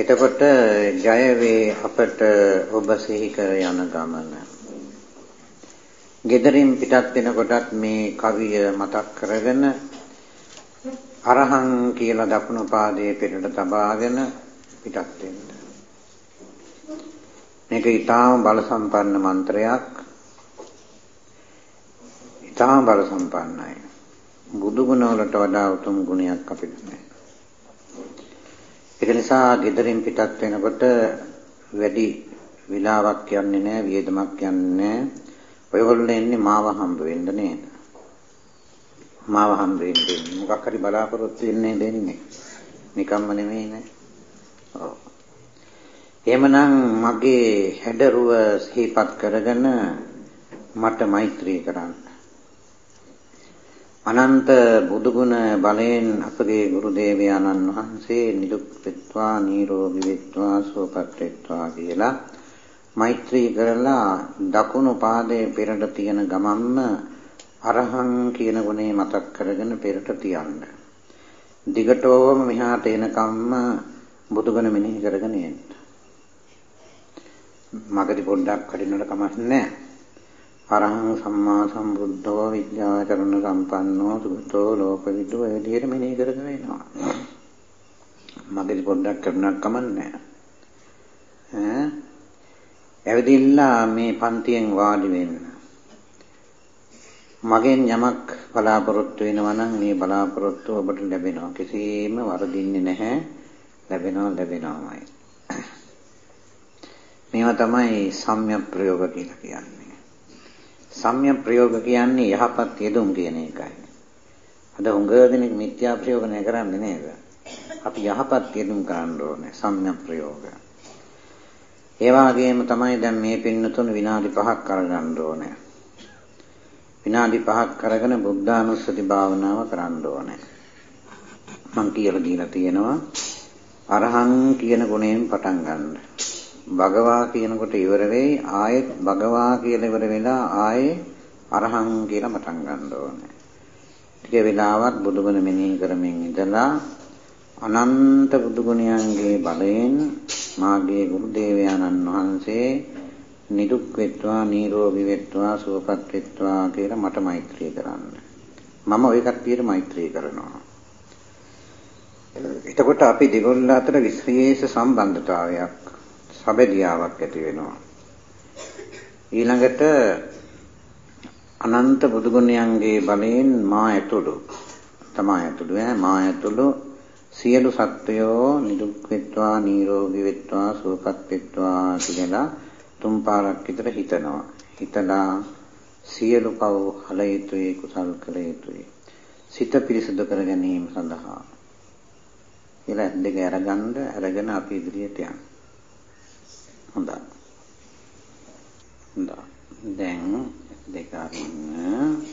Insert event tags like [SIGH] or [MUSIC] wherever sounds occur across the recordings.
එතකොට ජය වේ අපට ඔබ සිහි කර යන ගමන. gederin පිටත් වෙනකොටත් මේ කවිය මතක් කරගෙන අරහං කියලා දකුණු පාදයේ පෙරට තබාගෙන පිටත් වෙන්න. මේක ඊටාම බල සම්පන්න මන්ත්‍රයක්. ඊටාම බල සම්පන්නයි. බුදු ගුණ වලට වඩා උතුම් ගුණයක් අපිට නැහැ. ඒක නිසා gederin පිටත් වෙනකොට වැඩි විලාවක් යන්නේ නැහැ, වියදමක් යන්නේ නැහැ. ඔයගොල්ලෝ එන්නේ මාව හම්බ වෙන්න නේද? මාව හම්බ වෙන්න මොකක් හරි බලාපොරොත්තු වෙන්නේ දෙන්නේ. නිකම්ම නෙමෙයි නේ. ඔව්. එහෙමනම් මගේ හැඩරුව සිහිපත් කරගෙන මට මෛත්‍රී කරන්න. අනන්ත බුදුගුණ බලයෙන් අපගේ ගුරු දේවයාණන් වහන්සේ නිදුක් වෙත්වා නිරෝගී වෙත්වා සුවපත් වෙත්වා කියලා මෛත්‍රී කරලා දකුණු පාදයේ පෙරට තියෙන ගමම්ම අරහං කියන ගුණේ මතක් කරගෙන පෙරට තියන්න. දිගටම මෙහාට එනකම්ම බුදුගුණ මෙනෙහි කරගෙන එන්න. මගදී පොඩ්ඩක් කඩිනවට කමක් නැහැ. අරහං සම්මා සම්බුද්ධෝ විද්‍යාචරණ සම්පන්නෝ සුගතෝ ලෝකවිදු ඒ විදිහට මෙනෙහි කරගෙන එනවා. මගදී පොඩ්ඩක් කරනක් කමන්නේ ඈ ඇවිදින්න මේ පන්තියෙන් වාඩි වෙන්න. මගෙන් යමක් බලාපොරොත්තු වෙනවා නම් මේ බලාපොරොත්තු ඔබට ලැබෙනවා. කිසිම වරදින්නේ නැහැ. ලැබෙනවා ලැබෙනවාමයි. මේවා තමයි සම්‍යක් ප්‍රයෝග කියලා කියන්නේ. සම්‍යක් ප්‍රයෝග කියන්නේ යහපත් යෙදුම් කියන එකයි. අද හුඟ දෙනෙක් මිත්‍යා ප්‍රයෝග නෑ කරන්නේ නේද? අපි යහපත් යෙදුම් කරන්න ඕනේ සම්‍යක් ප්‍රයෝග. ඒ වගේම තමයි දැන් මේ පින්නතුන් විනාඩි 5ක් අරගන්න ඕනේ. විනාඩි 5ක් අරගෙන බුද්ධානුස්සති භාවනාව කරන්න ඕනේ. මං කියලා දීලා තියෙනවා අරහං කියන ගුණයෙන් පටන් ගන්න. භගවා කියනකොට ඉවර වෙයි ආයෙත් භගවා කියලා ඉවර වෙලා ආයේ අරහං කියලා පටන් ගන්න ඕනේ. ටික වෙලාවක් බුදුගුණ මෙනෙහි කරමින් ඉඳලා අනන්ත බුදුගුණයන්ගේ බලයෙන් මාගේ ගුරු දේවයන්න් වහන්සේ නිදුක් වෙත්වා නිරෝගී වෙත්වා සුවපත් වෙත්වා කියලා මට මෛත්‍රී කරන්න. මම ওই කට්ටියට මෛත්‍රී කරනවා. එතකොට අපි දෙගොල්ල අතර විශේෂ සම්බන්ධතාවයක් සබැදියාවක් ඇති වෙනවා. ඊළඟට අනන්ත බුදුගුණයන්ගේ බලයෙන් මා ඇතුළු තමා ඇතුළු ඈ මා ඇතුළු සියලු සත්වයෝ නිදුක් වෙත්වා නිරෝගී වෙත්වා සුවපත් වෙත්වා කියලා තුන් පාරක් විතර හිතනවා. හිතලා සියලු පව් හල යුතුයි කුසල් කළ යුතුයි. සිත පිරිසුදු කර ගැනීම සඳහා කියලා දෙක අරගන්න අරගෙන අපි ඉදිරියට යන්න. හොඳයි. හොඳයි. දැන් දෙක අරින්න.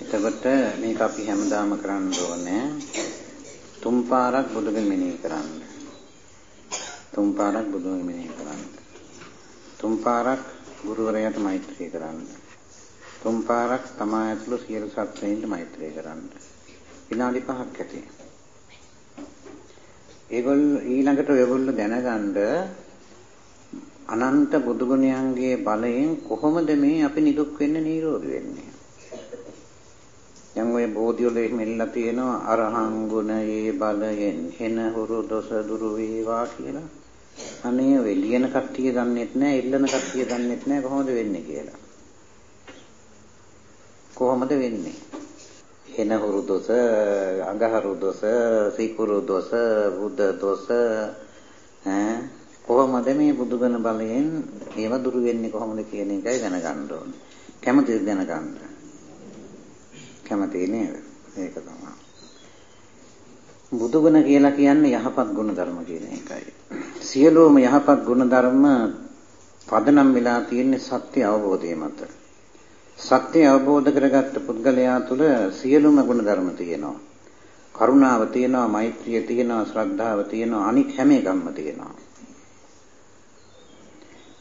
එතකොට මේක අපි හැමදාම කරන්න ඕනේ. තුන් පාරක් බුදුගෙන් මෙනෙහි කරන්න. තුන් පාරක් බුදුගෙන් මෙනෙහි කරන්න. තුන් පාරක් ගුරුවරයාට මෛත්‍රී කරන්න. තුන් පාරක් තමා ඇතුළු සියලු සත්ත්වයින්ට මෛත්‍රී කරන්න. විනාඩි 5ක් ඇති. ඒගොල්ලෝ ඊළඟට ඔයගොල්ලෝ දැනගන්න අනන්ත බුදුගුණයන්ගේ බලයෙන් කොහොමද මේ අපි නිදුක් වෙන්න නිරෝගී වෙන්නේ? දැන් ඔය බෝධිවල මෙල්ලා තියෙනවා අරහං ගුණයේ බලයෙන් එන හුරු දොස දුරු වේවා කියලා. අනේ ඔය ලියන කට්ටිය දන්නෙත් නැහැ, ඉල්ලන කට්ටිය දන්නෙත් නැහැ කොහොමද වෙන්නේ කියලා. කොහොමද වෙන්නේ? එන හුරු දොස, අඟහරු දොස, සීකුරු දොස, බුද්ධ දොස ඈ කොහොමද මේ බුදුගුණ බලයෙන් ඒව දුරු වෙන්නේ කොහොමද කියන එකයි දැනගන්න ඕනේ. කැමතිද දැනගන්න? කැමති නේද? ඒක තමයි. බුදුගුණ කියලා කියන්නේ යහපත් ගුණ ධර්ම කියන එකයි. සියලුම යහපත් ගුණ ධර්ම පදනම් වෙලා තියෙන්නේ සත්‍ය අවබෝධය මත. සත්‍ය අවබෝධ කරගත්ත පුද්ගලයා තුළ සියලුම ගුණ ධර්ම තියෙනවා. කරුණාව තියෙනවා, මෛත්‍රිය තියෙනවා, ශ්‍රද්ධාව තියෙනවා, අනික් හැම එකක්ම තියෙනවා.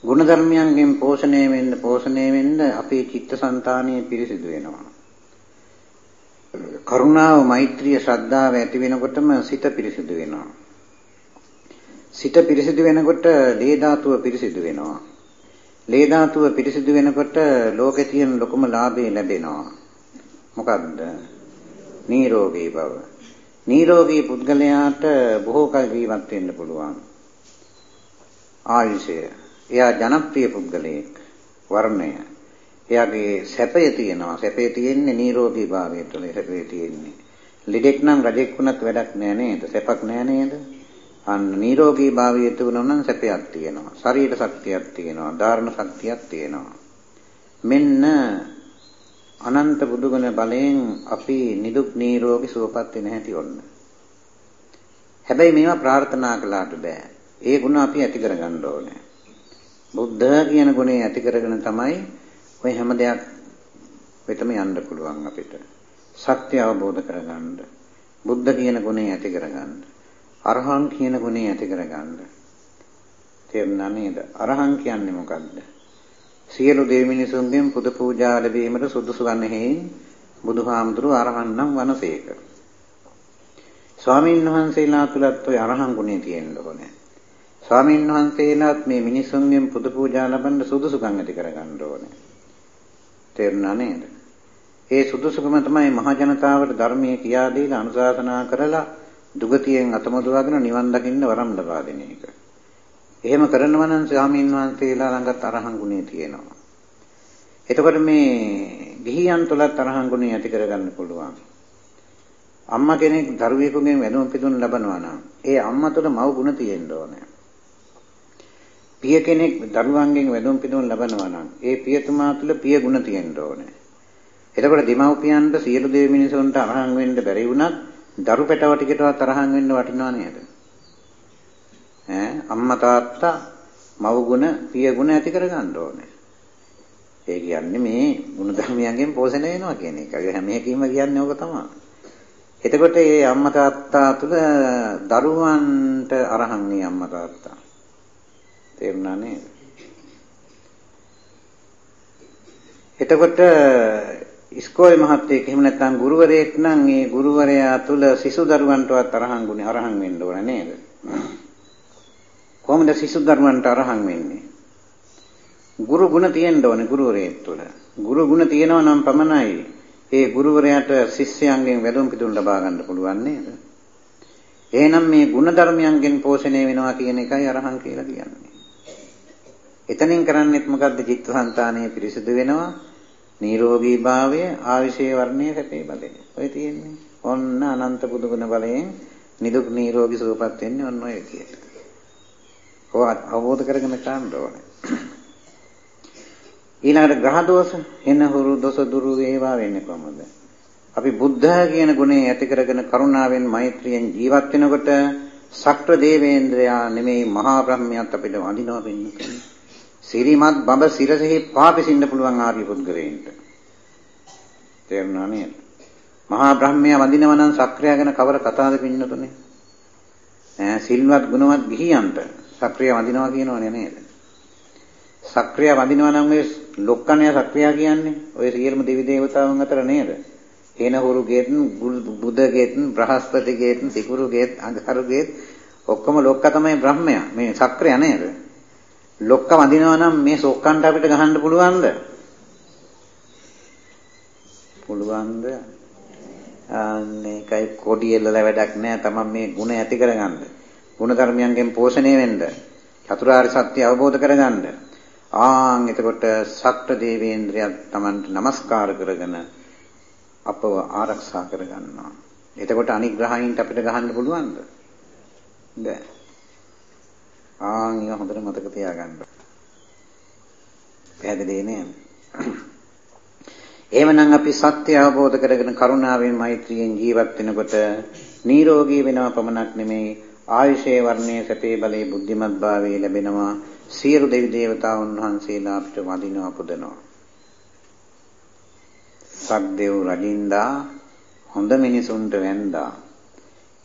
ගුණ ධර්මයන්ගෙන් පෝෂණය වෙන්න පෝෂණය වෙන්න අපේ චිත්තසංතානය පිරිසිදු වෙනවා. කරුණාව, මෛත්‍රිය, ශ්‍රද්ධාව ඇති වෙනකොටම සිත පිරිසිදු වෙනවා. සිත පිරිසිදු වෙනකොට ලේ ධාතුව පිරිසිදු වෙනවා. ලේ ධාතුව පිරිසිදු වෙනකොට ලෝකේ තියෙන ලොකුම ලාභය ලැබෙනවා. මොකද්ද? නිරෝගී බව. නිරෝගී පුද්ගලයාට බොහෝ කල ජීවත් වෙන්න පුළුවන්. ආයුෂය. එයා ජනප්‍රිය පුද්ගලයෙක්. වර්ණය. එයාගේ සැපය තියෙනවා. සැපේ තියෙන්නේ නිරෝගී භාවය තුළ සැපේ තියෙන්නේ. ලෙඩෙක් නම් රජෙක් වුණත් වැඩක් නෑ නේද? සැපක් නෑ නේද? අන්න නිරෝගී භාවය තිබුණා නම් සැපයක් තියෙනවා. ශරීර ශක්තියක් තියෙනවා. ධාරණ ශක්තියක් තියෙනවා. මෙන්න අනන්ත බුදුගුණ බලයෙන් අපි නිදුක් නිරෝගී සුවපත් වෙන හැටි ඔන්න. හැබැයි මේවා ප්‍රාර්ථනා කළාට බෑ. ඒ ගුණ අපි ඇති කරගන්න ඕනේ. බුද්ධ කියන ගුණය ඇති කරගෙන තමයි ඔය හැම දෙයක් වෙතම යන්න පුළුවන් අපිට. සත්‍ය අවබෝධ කරගන්න. බුද්ධ කියන ගුණය ඇති කරගන්න. අරහං කියන ගුණය ඇති කරගන්න. තේරුණා නේද? අරහං කියන්නේ මොකද්ද? සියලු දෙවි මිනිසුන්ගෙන් පුද පූජා ලැබීමට සුදුසු වන්නේ හේයින් බුදුහාමුදුරුව අරහන් නම් වනසේක. ස්වාමීන් වහන්සේලා තුලත් ওই අරහන් ගුණය තියෙන්න ඕනේ. ස්වාමීන් වහන්සේලාත් මේ මිනිසුන්ගෙන් පුද පූජා ලබන්න සුදුසුකම් ඇති කරගන්න ඕනේ. තේරුණා නේද? ඒ සුදුසුකම තමයි මහ ජනතාවට ධර්මයේ කියා දීලා අනුශාසනා කරලා දුගතියෙන් අතමොදවාගෙන නිවන් දකින්න වරම් ලබා දෙන එක. එහෙම කරනවා නම් ස්වාමීන් වහන්සේලා ළඟත් අරහන් ගුණය තියෙනවා. එතකොට මේ ගිහියන් තුලත් අරහන් ගුණය ඇති කරගන්න පුළුවන්. අම්මා කෙනෙක් දරුවෙකුගෙන් වැඳුම් පිදුම් ලබනවා නම් ඒ අම්මා තුළ මව් ගුණ තියෙන්න ඕනේ. පිය කෙනෙක් දරුවන්ගෙන් වැඳුම් පිදුම් ලබනවා නම් ඒ පියතුමා තුළ පිය ගුණ තියෙන්න ඕනේ. එතකොට දෙමව්පියන්ට සියලු දෙවි මිනිසුන්ට අරහන් වෙන්න බැරි වුණත් දරු පැටව ටිකටවත් අරහන් වෙන්න වටිනවා නේද? ඈ අම්මා තාත්තා මව් ගුණ පිය ගුණ ඇති කරගන්න ඕනේ. ඒ කියන්නේ මේ ගුණ ධර්මයන්ගෙන් පෝෂණය වෙනවා කියන එක. හැම එකකින්ම කියන්නේ ඕක තමයි. එතකොට මේ අම්මා තාත්තා තුළ දරුවන්ට අරහන් නේ අම්මා තාත්තා. තේරුණා නේද? එතකොට ඉස්කෝලේ මහත්තයෙක් එහෙම නැත්නම් ගුරුවරයෙක් නම් ඒ ගුරුවරයා තුල සිසු දරුවන්ටවත් අරහන් ගුණ අරහන් වෙන්න ඕන නේද? කොහොමද සිසු දරුවන්ට අරහන් වෙන්නේ? ගුරු ගුණ තියෙන්න ඕනේ ගුරුවරයෙක් තුල. ගුරු ගුණ තියෙනවා නම් පමණයි ඒ ගුරුවරයාට ශිෂ්‍යයන්ගෙන් වැඳුම් පිදුම් ලබා ගන්න පුළුවන් නේද? එහෙනම් මේ ගුණ ධර්මයන්ගෙන් පෝෂණය වෙනවා කියන එකයි අරහන් කියලා කියන්නේ. එතනින් කරන්නේත් මොකද්ද? චිත්තසංතානය පිරිසිදු වෙනවා. නිරෝගී භාවය ආවිෂේ වර්ණයේ සැපේ බලය. ඔය තියෙන්නේ. ඔන්න අනන්ත බුදුගුණ බලයෙන් නිදුක් නිරෝගී සුවපත් වෙන්නේ ඔන්න ඔය විදියට. කොහොමද අවබෝධ කරගෙන ගන්න ඕනේ. ඊළඟට ග්‍රහ දෝෂ එන හුරු දොස දුරු වේවා වෙන්නේ කොහොමද? අපි බුද්ධ කියන ගුණය ඇති කරගෙන කරුණාවෙන් මෛත්‍රියෙන් ජීවත් වෙනකොට සක්‍ර දේවේන්ද්‍රයා නෙමෙයි මහා බ්‍රහ්මයාත් අපිට වඳිනවා වෙන්නේ. සිරිමත් බඹ සිරසෙහි පාපිසින්න පුළුවන් ආර්ය පුද්ගලයන්ට. තේරුණා නේද? මහා බ්‍රහ්මයා වඳිනව නම් සක්‍රිය ගැන කවර කතාවද පින්නතුනේ? ඈ සිල්වත් ගුණවත් ගිහියන්ට සක්‍රිය වඳිනවා කියනවනේ නේද? සක්‍රිය වඳිනවා නම් මේ ලොක්කණය සක්‍රිය කියන්නේ ඔය සියලුම දෙවි දේවතාවුන් අතර නේද? හේනහුරු ගේත් බුද ගේත් බ්‍රහස්පති ගේත් සිකුරු ගේත් අඟහරු ගේත් ඔක්කොම ලොක්ක තමයි බ්‍රහ්මයා. මේ සක්‍රිය නේද? ලොක්ක වඳිනවා නම් මේ සොක්කන්ට අපිට ගහන්න පුළුවන්ද? පුළුවන්ද? අනේ කයි කොඩියෙල්ලලා වැඩක් නැහැ. තමන් මේ ಗುಣ ඇති කරගන්න. ಗುಣ ධර්මයන්ගෙන් පෝෂණය වෙන්න. චතුරාර්ය සත්‍ය අවබෝධ කරගන්න. ආන් එතකොට සක්ත දේවේන්ද්‍රයන් තමන්ට নমස්කාර කරගෙන අපව ආරක්ෂා කරගන්නවා. එතකොට අනිග්‍රහයින්ට අපිට ගහන්න පුළුවන්ද? බැහැ. ආන් ඒක හොඳට මතක තියාගන්න. පැහැදිලි නේද? එහෙමනම් අපි සත්‍ය අවබෝධ කරගෙන කරුණාවෙන් මෛත්‍රියෙන් ජීවත් වෙනකොට නිරෝගී වෙනව පමණක් නෙමෙයි ආයුෂයේ වර්ණයේ සැපේ බලේ බුද්ධිමත් භාවයේ ලැබෙනවා සියලු දෙවි දේවතාවුන් වහන්සේලා අපිට වඳිනවා පුදනවා සක්දෙව් රජින්දා හොඳ මිනිසුන්ට වැඳා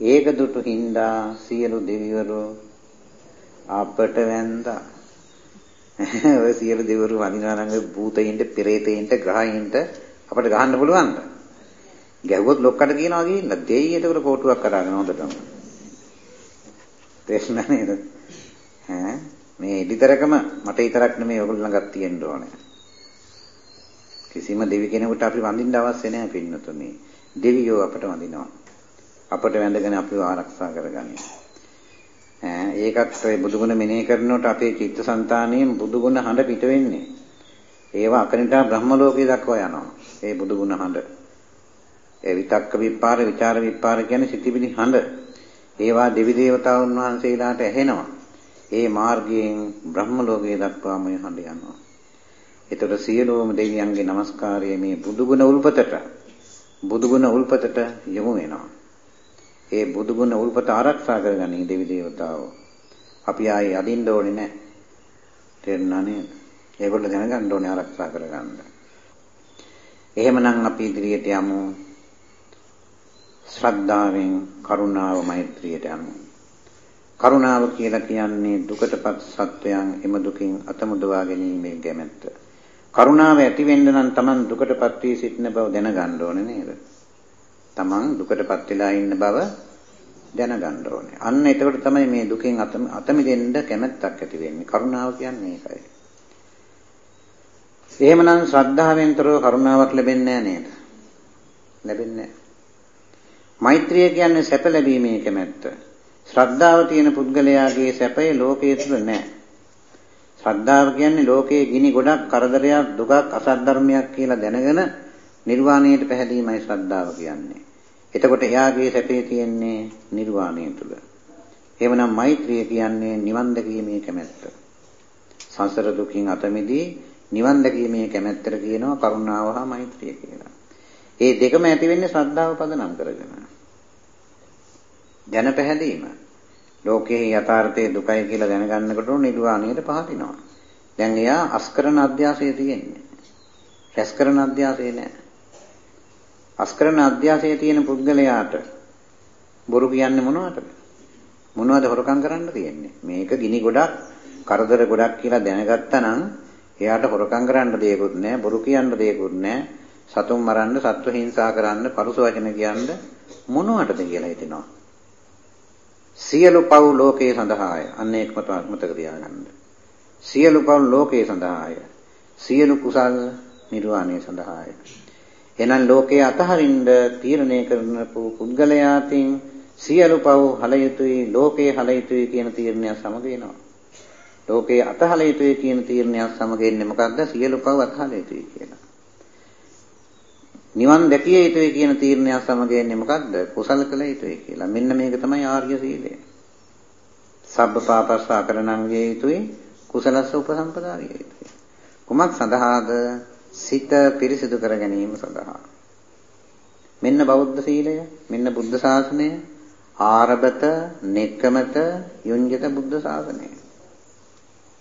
ඒක දුටු හින්දා සියලු දෙවිවරු අපට වැන්දා. ඔය සියලු දෙවිවරු වඳිනවා නම් භූතයින්ට, පෙරේතයින්ට, ග්‍රහයින්ට අපිට ගහන්න පුළුවන්ද? ගැහුවොත් ලොක්කට කියනවා ගිහින් දෙයි එතකොට කෝටුවක් කරාගෙන හොඳටම. තේරුණා නේද? එඩිතරකම මට විතරක් නෙමෙයි ඔයගොල්ලෝ ළඟත් තියෙන්න ඕනේ. කිසිම දෙවි කෙනෙකුට අපි වඳින්න අවශ්‍ය නැහැ පින්නතුනි. දෙවියෝ අපට වඳිනවා. අපට වැඳගෙන අපිව ආරක්ෂා කරගන්නේ. ඈ ඒකත් ඔය බුදුගුණ මෙනෙහි කරනකොට අපේ චිත්තසංතානියෙන් බුදුගුණ හඬ පිට වෙන්නේ. ඒවා අකනිටා බ්‍රහ්ම ලෝකේ දක්වා යනවා. ඒ බුදුගුණ හඬ. ඒ විතක්ක විපාර විචාර විපාර කියන්නේ සිතිවිලි හඬ. ඒවා දෙවි දේවතාවුන් වහන්සේලාට ඇහෙනවා. ඒ මාර්ගයෙන් බ්‍රහ්ම ලෝකයේ දක්වාම හඬ යනවා. ඒතර සියලුම දෙවියන්ගේ নমස්කාරය මේ බුදුගුණ උල්පතට බුදුගුණ උල්පතට යොමු වෙනවා. ඒ බුදුගුණ උල්පත ආරක්ෂා කරගනී දෙවි දේවතාවෝ. අපි ආයේ අදින්න ඕනේ නැහැ. තේරුණා නේද? ඒගොල්ලෝ දැනගන්න ඕනේ ආරක්ෂා කරගන්න. එහෙමනම් අපි ඉදිරියට යමු. ශ්‍රද්ධාවෙන් කරුණාව මෛත්‍රියට යමු. කරුණාව කියලා කියන්නේ දුකටපත් සත්වයන් එම දුකින් අතමුදවා ගැනීමේ කැමැත්ත. කරුණාව ඇති වෙන්න නම් Taman දුකටපත් වී සිටින බව දැනගන්න ඕනේ නේද? Taman දුකටපත් වෙලා ඉන්න බව දැනගන්න ඕනේ. අන්න එතකොට තමයි මේ දුකෙන් අත මිදෙන්න කැමැත්තක් ඇති වෙන්නේ. කරුණාව කියන්නේ ඒකයි. එහෙමනම් ශ්‍රද්ධාවෙන්තරව කරුණාවක් ලැබෙන්නේ නේද? ලැබෙන්නේ මෛත්‍රිය කියන්නේ සැප ලැබීමේ කැමැත්ත. ශ්‍රද්ධාව තියෙන පුද්ගලයාගේ සැපය ලෝකයේ තුල නැහැ. ශ්‍රද්ධාව කියන්නේ ලෝකයේ ගිනි ගොඩක් කරදරයක් දුකක් අසත් ධර්මයක් කියලා දැනගෙන නිර්වාණයට පැහැදීමයි ශ්‍රද්ධාව කියන්නේ. එතකොට එයාගේ සැපේ තියෙන්නේ නිර්වාණය තුල. එහෙමනම් මෛත්‍රිය කියන්නේ නිවන් දැකීමේ කැමැත්ත. සංසාර දුකින් අත මිදී නිවන් දැකීමේ කැමැත්තට කියනවා කරුණාව හා මෛත්‍රිය කියලා. ඒ දෙකම ඇති වෙන්නේ ශ්‍රද්ධාව පදනම් කරගෙන. ජන පැහැදීම. ලෝකයේ යථාර්ථයේ දුකයි කියලා දැනගන්නකොට නිර්වාණයට පහදිනවා. දැන් එයා අස්කරන අධ්‍යාසය තියෙන්නේ. රැස්කරන අධ්‍යාසය නෑ. අස්කරන අධ්‍යාසයේ තියෙන පුද්ගලයාට බොරු කියන්නේ මොනවටද? මොනවද හොරකම් කරන්න තියෙන්නේ? මේක ගිනි ගොඩක්, කරදර ගොඩක් කියලා දැනගත්තා නම් එයාට හොරකම් කරන්න දෙයක්වත් නැහැ, බොරු කියන්න දෙයක්වත් නැහැ, සතුන් මරන්න, සත්ව හිංසා කරන්න, පරුස වචන කියන්න මොනවටද කියලා හිතෙනවා. සියලු පව් ලෝකයේ සඳහාය. අන්න ඒක මතක තියාගන්න. සියලු පව් ලෝකයේ සඳහාය. සියලු කුසල් නිර්වාණය සඳහාය. එහෙනම් ලෝකයේ අතහරින්න තීරණය කරන පුද්ගලයාටින් සියලු පව් හල යුතුයි ලෝකයේ හල යුතුයි කියන තීරණය සමග වෙනවා. ලෝකයේ අතහල යුතුයි කියන තීරණය සමග එන්නේ මොකක්ද? සියලු පව් අතහල යුතුයි කියලා. නිවන් දැකිය යුතුයි කියන තීරණය සමග එන්නේ මොකක්ද? කුසල කළ යුතුයි කියලා. මෙන්න මේක තමයි ආර්ය සීලය. සබ්බ පාපස්ස අකරණං විය යුතුයි කුසලස්ස උපසම්පදා විය යුතුයි. කුමක් සඳහාද? සිත පිරිසිදු කර ගැනීම සඳහා. මෙන්න බෞද්ධ සීලය, මෙන්න බුද්ධ ශාසනය, ආරබත, නෙක්කමත, යුඤ්ජත බුද්ධ ශාසනය.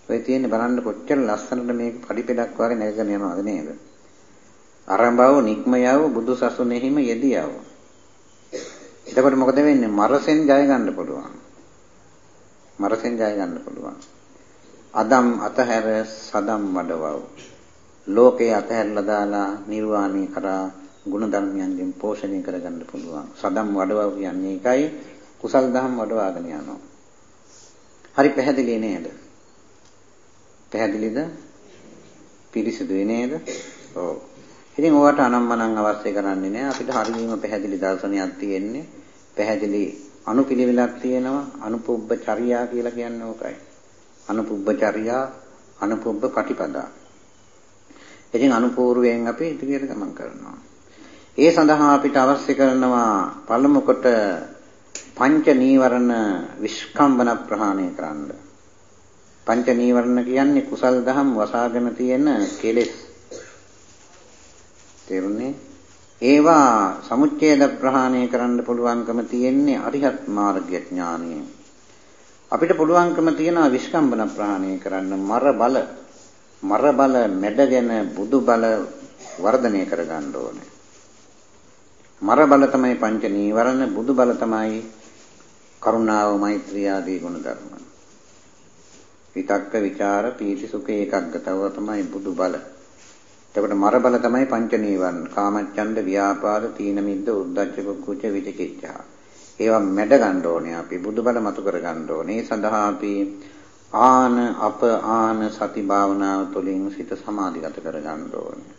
ඔය තියෙන්නේ බලන්න කොච්චර ලස්සනට මේක පඩිපෙඩක් වගේ නැගගෙන යනවද නේද? අරඹව නික්මයව බුදු සසුනේහිම යෙදියව. එතකොට මොකද වෙන්නේ? මරසෙන් ජය ගන්න පුළුවන්. මරසෙන් ජය ගන්න පුළුවන්. අදම් අතහැර සදම් වඩවව. ලෝකේ අතහැරලා දාලා නිර්වාණය කරා ගුණ ධර්මයන්ගෙන් පෝෂණය කරගන්න පුළුවන්. සදම් වඩවව කියන්නේ ඒකයි කුසල් දහම් වඩවාගෙන යනවා. හරි පැහැදිලි නේද? පැහැදිලිද? පිරිසිදුයි නේද? ඔව්. ඉතින් ඕවට අනම්මනම් අවශ්‍ය කරන්නේ නැහැ. අපිට හරියම පැහැදිලි දර්ශනයක් තියෙන්නේ. පැහැදිලි අනුපිළිවෙලක් තියෙනවා. අනුපුබ්බ චර්යා කියලා කියන්නේ ඕකයි. අනුපුබ්බ චර්යා, අනුපුබ්බ පටිපදා. ඉතින් අනුපූර්වයෙන් අපි ඉදිරියට ගමන් කරනවා. ඒ සඳහා අපිට අවශ්‍ය කරනවා පළමු කොට පංච නීවරණ විස්කම්බන ප්‍රහාණය කරන්න. පංච නීවරණ කියන්නේ කුසල් දහම් වසාගෙන තියෙන කෙලෙස්. තේරුණේ? ඒවා සමුච්ඡේද ප්‍රහාණය කරන්න පුළුවන්කම තියෙන්නේ අරිහත් මාර්ග ඥානයෙන්. අපිට පුළුවන්කම තියෙනවා විස්කම්බන ප්‍රහාණය කරන්න මර බල මර බල මැඩගෙන බුදු බල වර්ධනය කරගන්න ඕනේ. මර බල තමයි පංච නීවරණ බුදු බල තමයි කරුණාව මෛත්‍රිය ආදී ගුණ ධර්ම. විතක්ක ਵਿਚාර පීති සුඛ ඒකග්ගතව තමයි බුදු බල. එතකොට මර බල තමයි පංච නීවරණ. කාමච්ඡන්ද ව්‍යාපාද තීන මිද්ද උද්ධච්ච කුච්ච විචිකිච්ඡා. ඒවා මැඩ ගන්න ඕනේ අපි බුදු බල මතු කර ගන්න ඕනේ. ඒ සඳහා අපි ආන අප ආන සති භාවනාව තුළින් සිත සමාධිගත කරගන්න ඕනේ.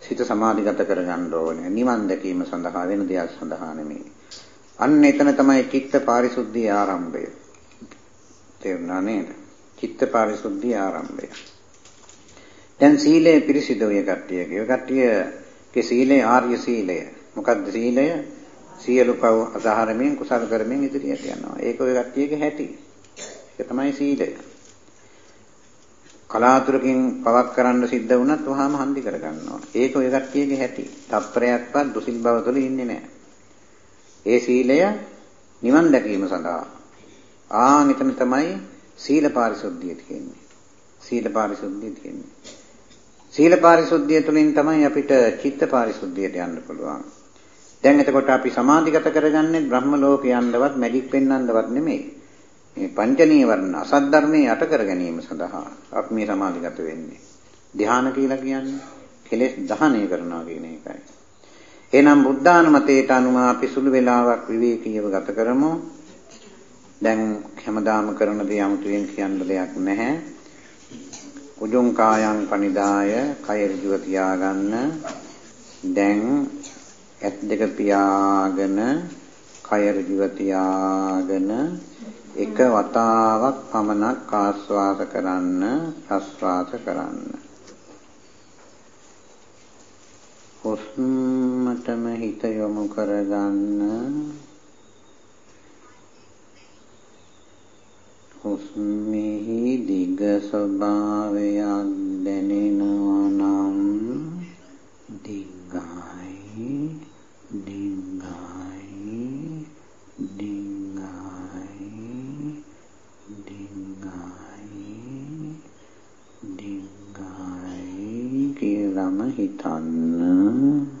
සිත සමාධිගත කරගන්න ඕනේ. නිවන් දැකීම සඳහා වෙන දෙයක් සඳහා නෙමෙයි. අන්න එතන තමයි චිත්ත පාරිශුද්ධිය ආරම්භය. තේරුණා නේද? චිත්ත පාරිශුද්ධිය ආරම්භය. දැන් සීලය පිරිසිදු වේ කට්ටියගේ. කට්ටියගේ සීලය ආර්ය සීලය. මොකද්ද සීලය? සියලු පව් අසහරමින් කුසල කරමින් ඉදිරියට යනවා. ඒක ඔය කට්ටියගේ හැටි. ඒක තමයි සීලය. කලාතුරකින් පවක් කරන්න සිද්ධ වුණත් වහාම හන්දි කරගන්නවා. ඒක ඔය කට්ටියගේ හැටි. තප්පරයක්වත් දුසිල් බව තුළ ඉන්නේ නැහැ. ඒ සීලය නිවන් දැකීම සඳහා ආ මෙතන තමයි සීල පාරිශුද්ධිය තියෙන්නේ. සීල පාරිශුද්ධිය තියෙන්නේ. සීල පාරිශුද්ධිය තුළින් තමයි අපිට චිත්ත පාරිශුද්ධියට යන්න පුළුවන්. දැන් එතකොට අපි සමාධිගත කරගන්නේ බ්‍රහ්ම ලෝකයන්දවත් මැජික් පෙන්වන්නවත් නෙමෙයි. මේ පංච නීවරණ අසත් ධර්මයේ යට කර ගැනීම සඳහා අපි මේ සමාධිගත වෙන්නේ. ධ්‍යාන කියලා කියන්නේ කෙලෙස් දහනය කරනවා කියන එකයි. එහෙනම් බුද්ධානුමතයට අනුව අපි සුළු වේලාවක් විවේකීව ගත කරමු. දැන් හැමදාම කරන දේ 아무තුවෙන් කියන්න දෙයක් නැහැ. උජුං කායං පනිදාය කය ඍජුව තියාගන්න. දැන් ඇත් දෙක පියාගෙන කය ඍජුව තියාගෙන එක වතාවක් පමණක් ආස්වාස කරන්න ප්‍රස්වාස කරන්න. හුස්මටම හිත යොමු කරගන්න. හුස්මෙහි දිග ස්වභාවයක් දැනෙනවා නම් දිගයි දිගයි. හිතන්න.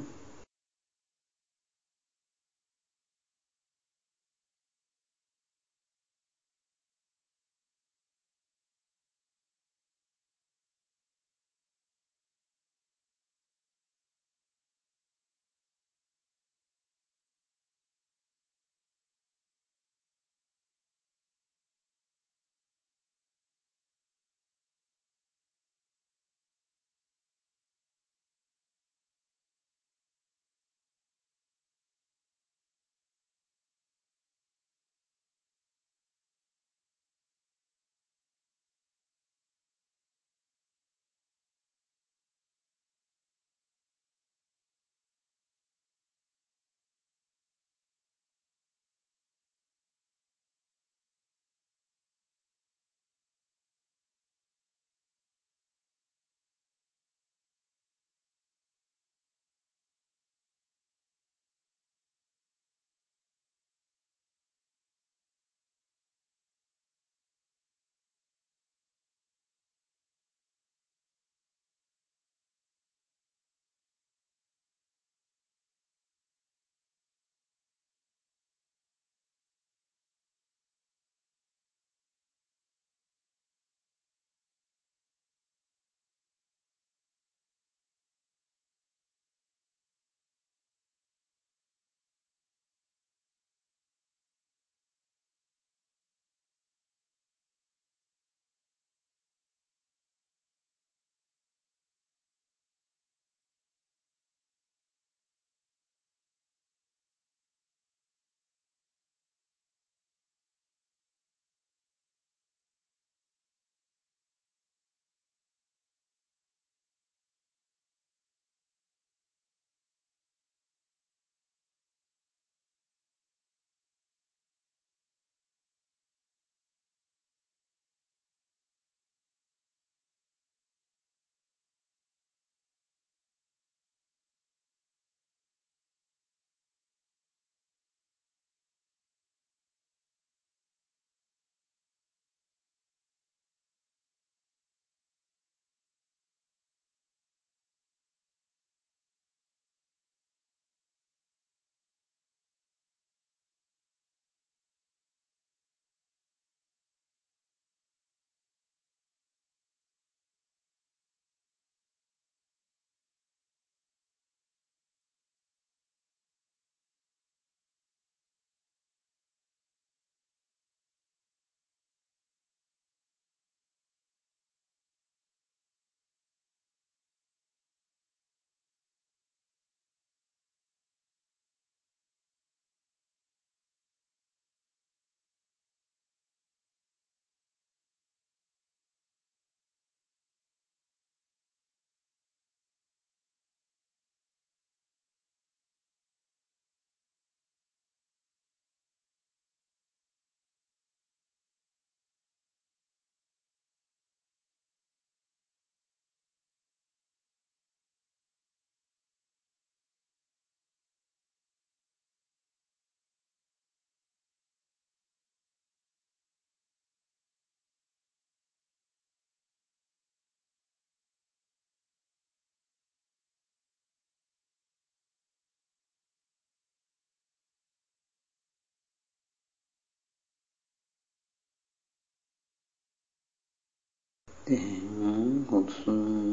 තෙම හුස්ම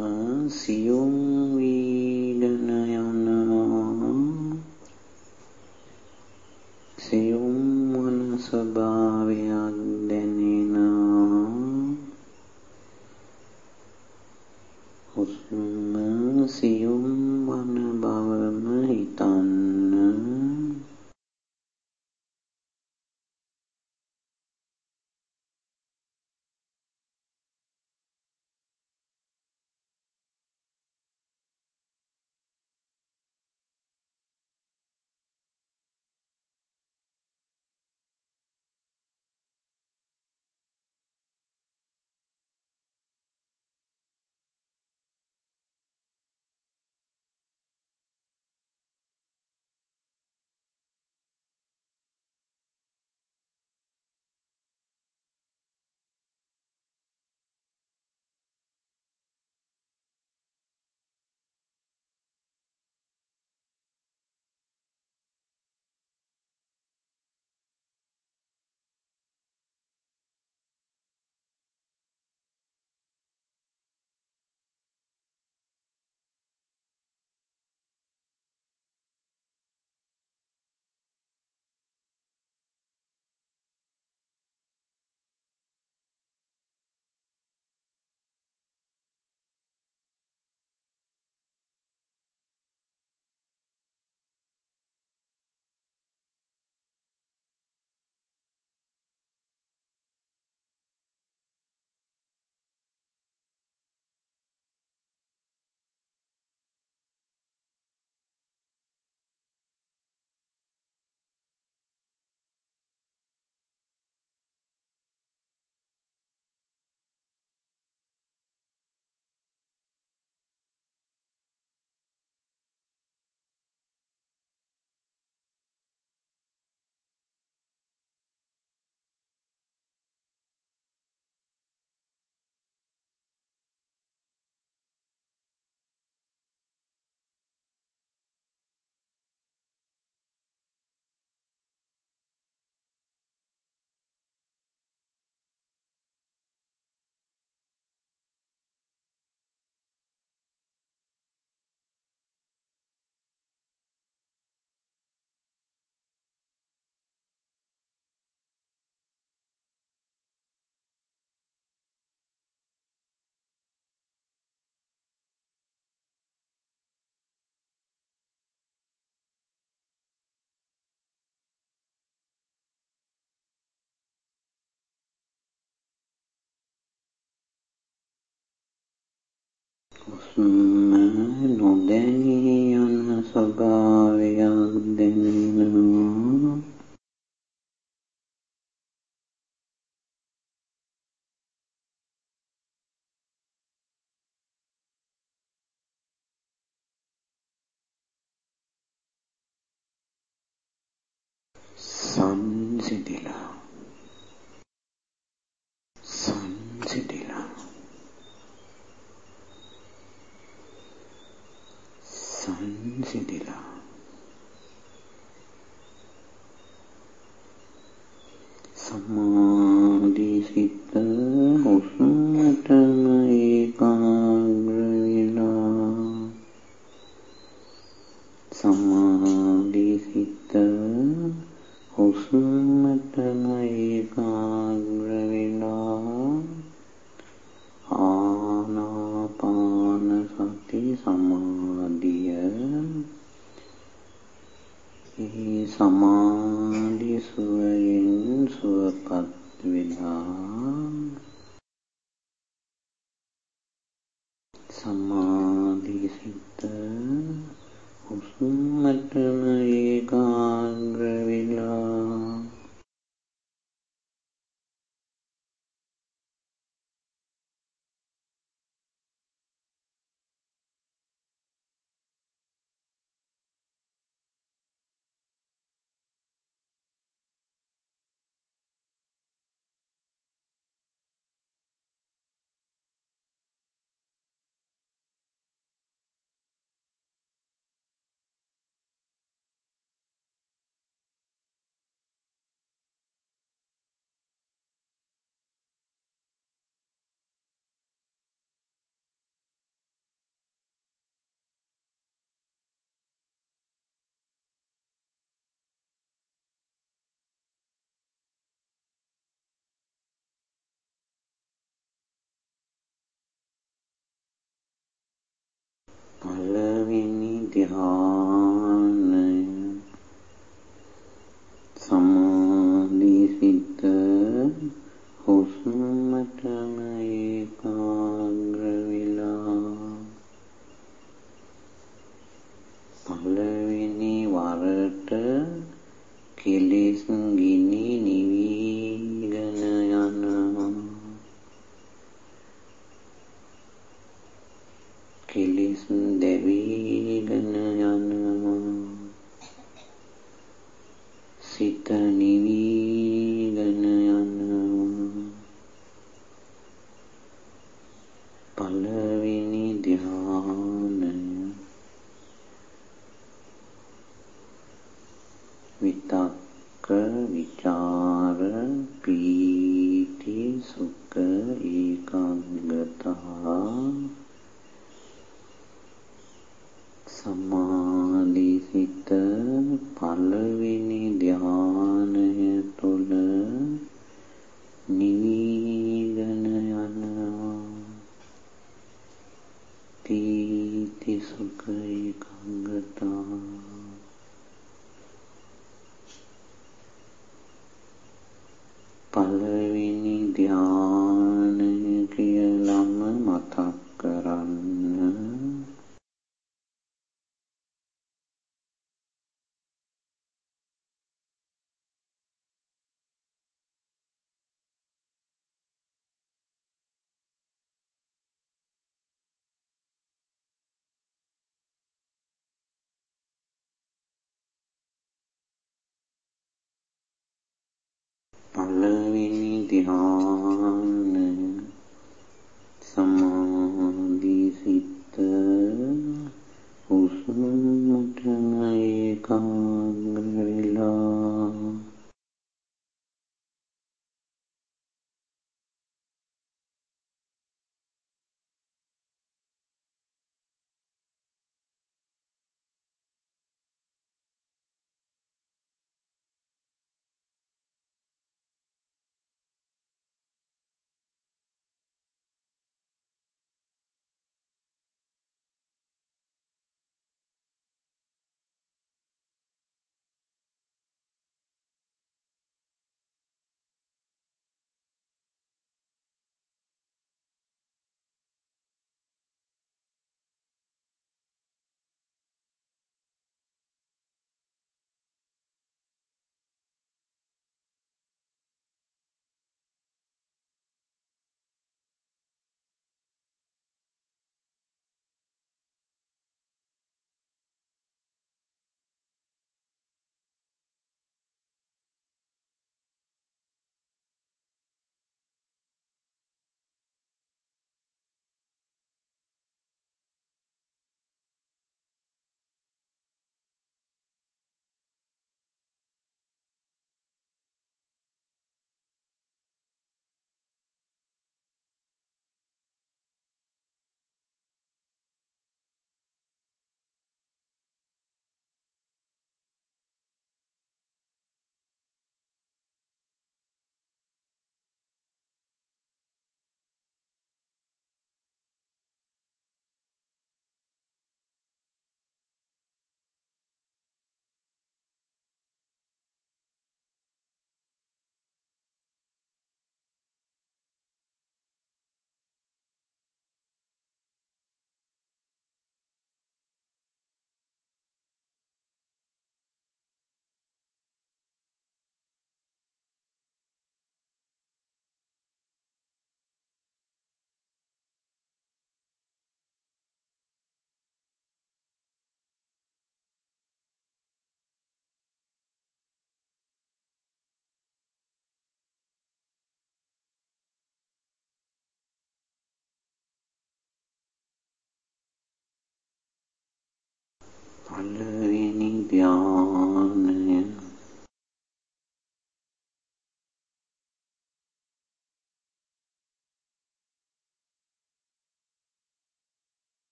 සියුම් වීඩනා මා නොදැනී යන සබා සමාධි සිතා කියලාම හිතන්න පළවෙනි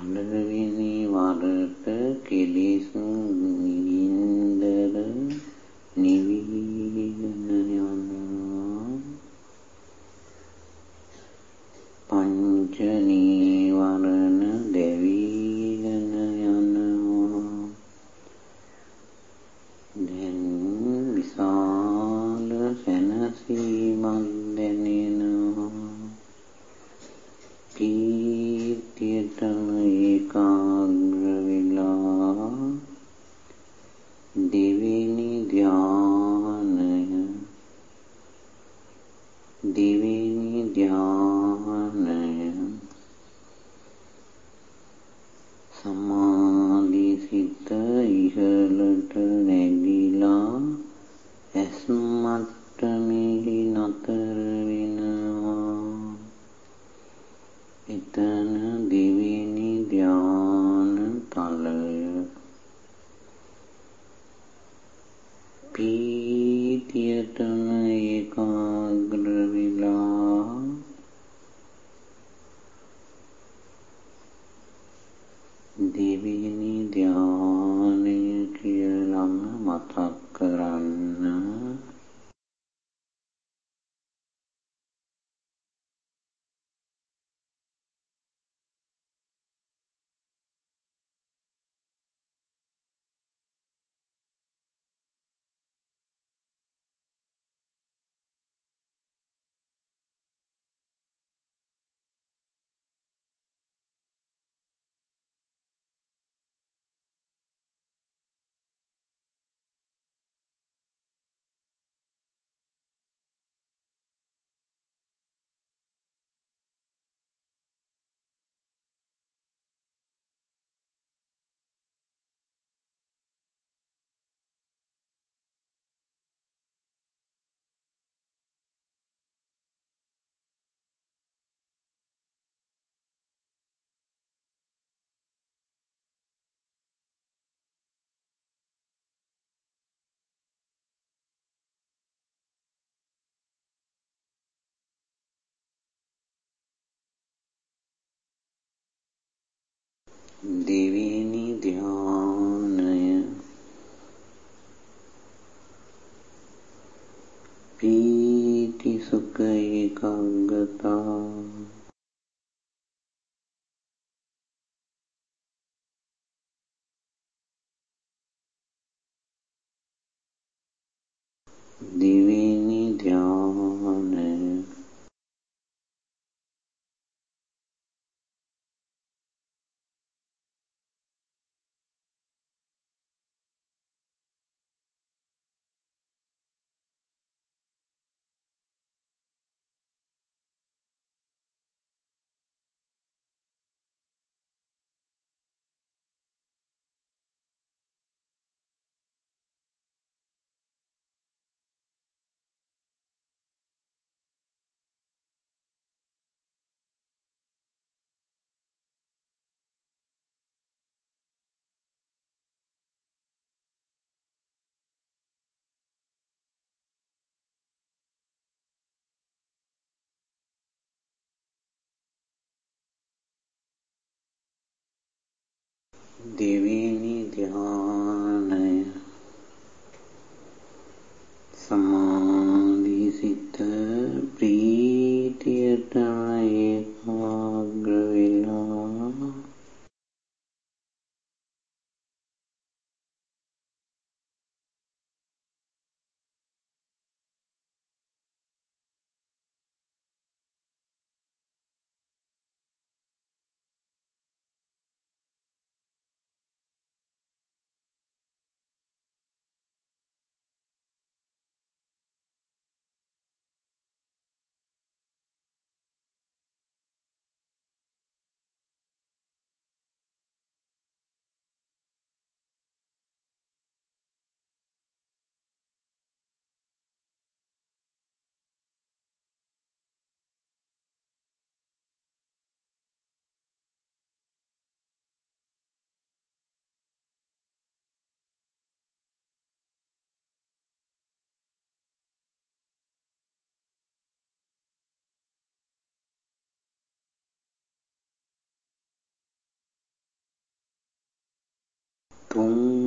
පළවෙනි වරට කෙලෙස් නින්දර දෙවෙනි ධ්‍යානය පීති සුඛ ඒකාග්‍රතා දෙවෙනි ධ්‍යානය දෙවෙනි ධ්‍යානය සමාධි සිත ප්‍රීතියට ඒකාග්‍ර වෙලා තුන්වෙනි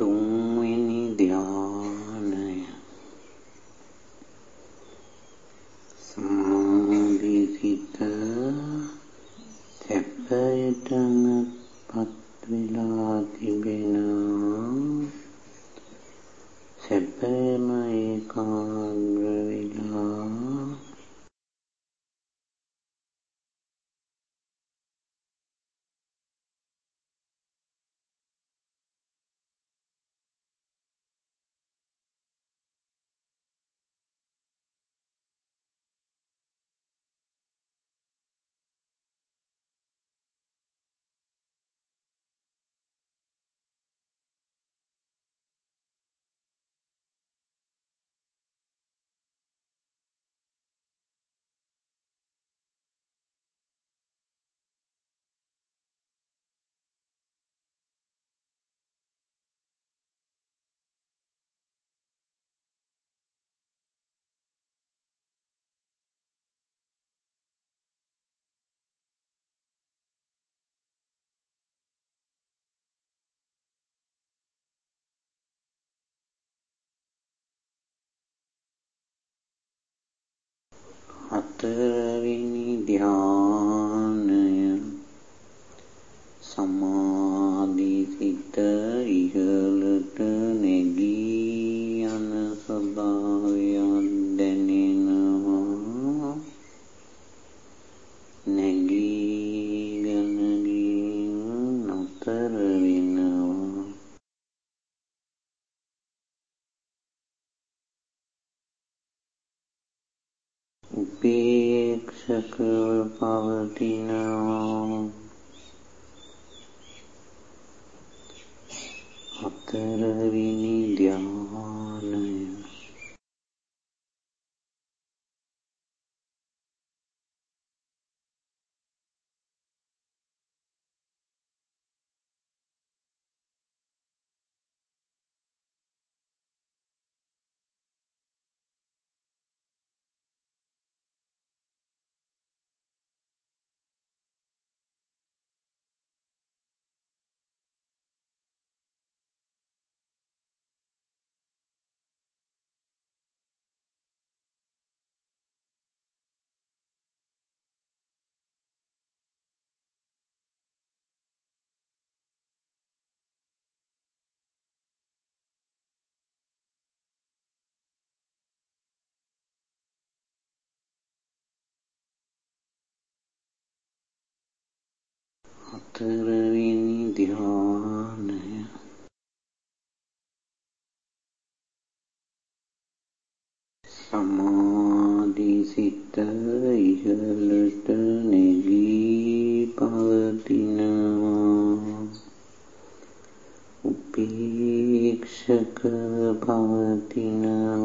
Tum. හත හතරවෙනි ධ්‍යානය සමාධි සිත ඉහළට නෙගී පවතිනවා. උපේක්ෂක පවතිනවා.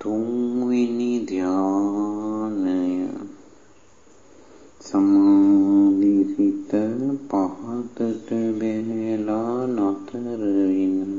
තුන්වෙනි ධානය සමාධිසිත පහතට බැහැලා නතර වෙනවා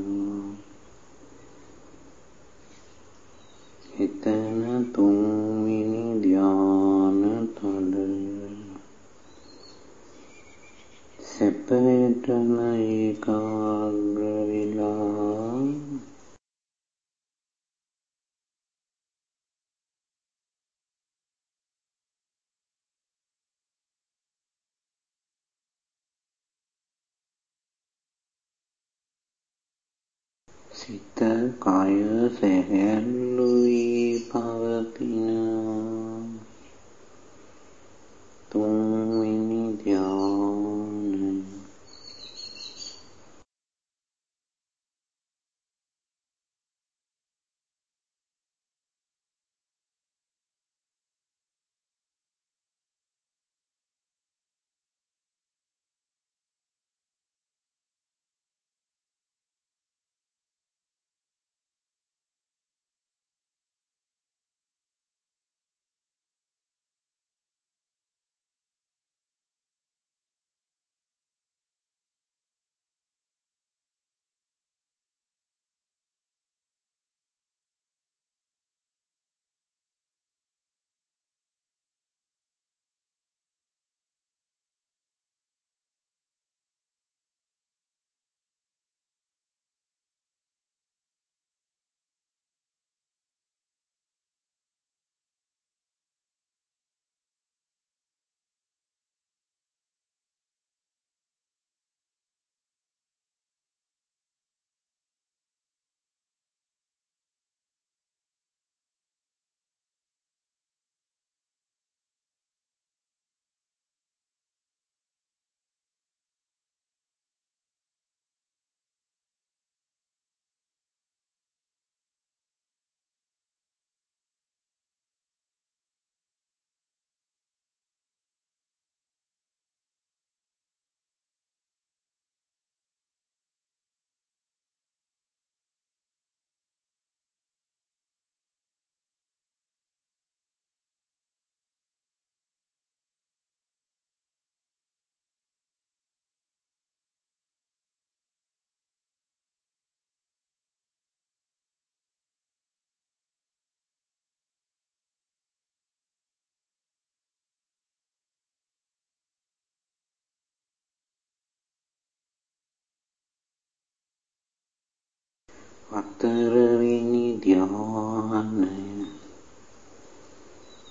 හතරවෙනි ධ්‍යානය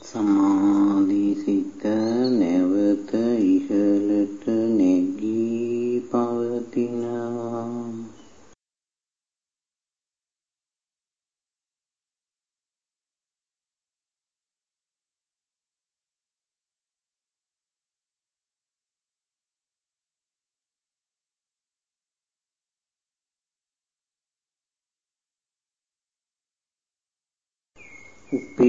සමාධිසිත නැවත ඉහළට නැගී පවතිනවා උපේක්ෂකව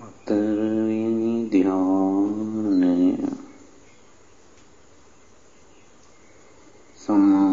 හතරවෙනි ධ්‍යානය. සමාධි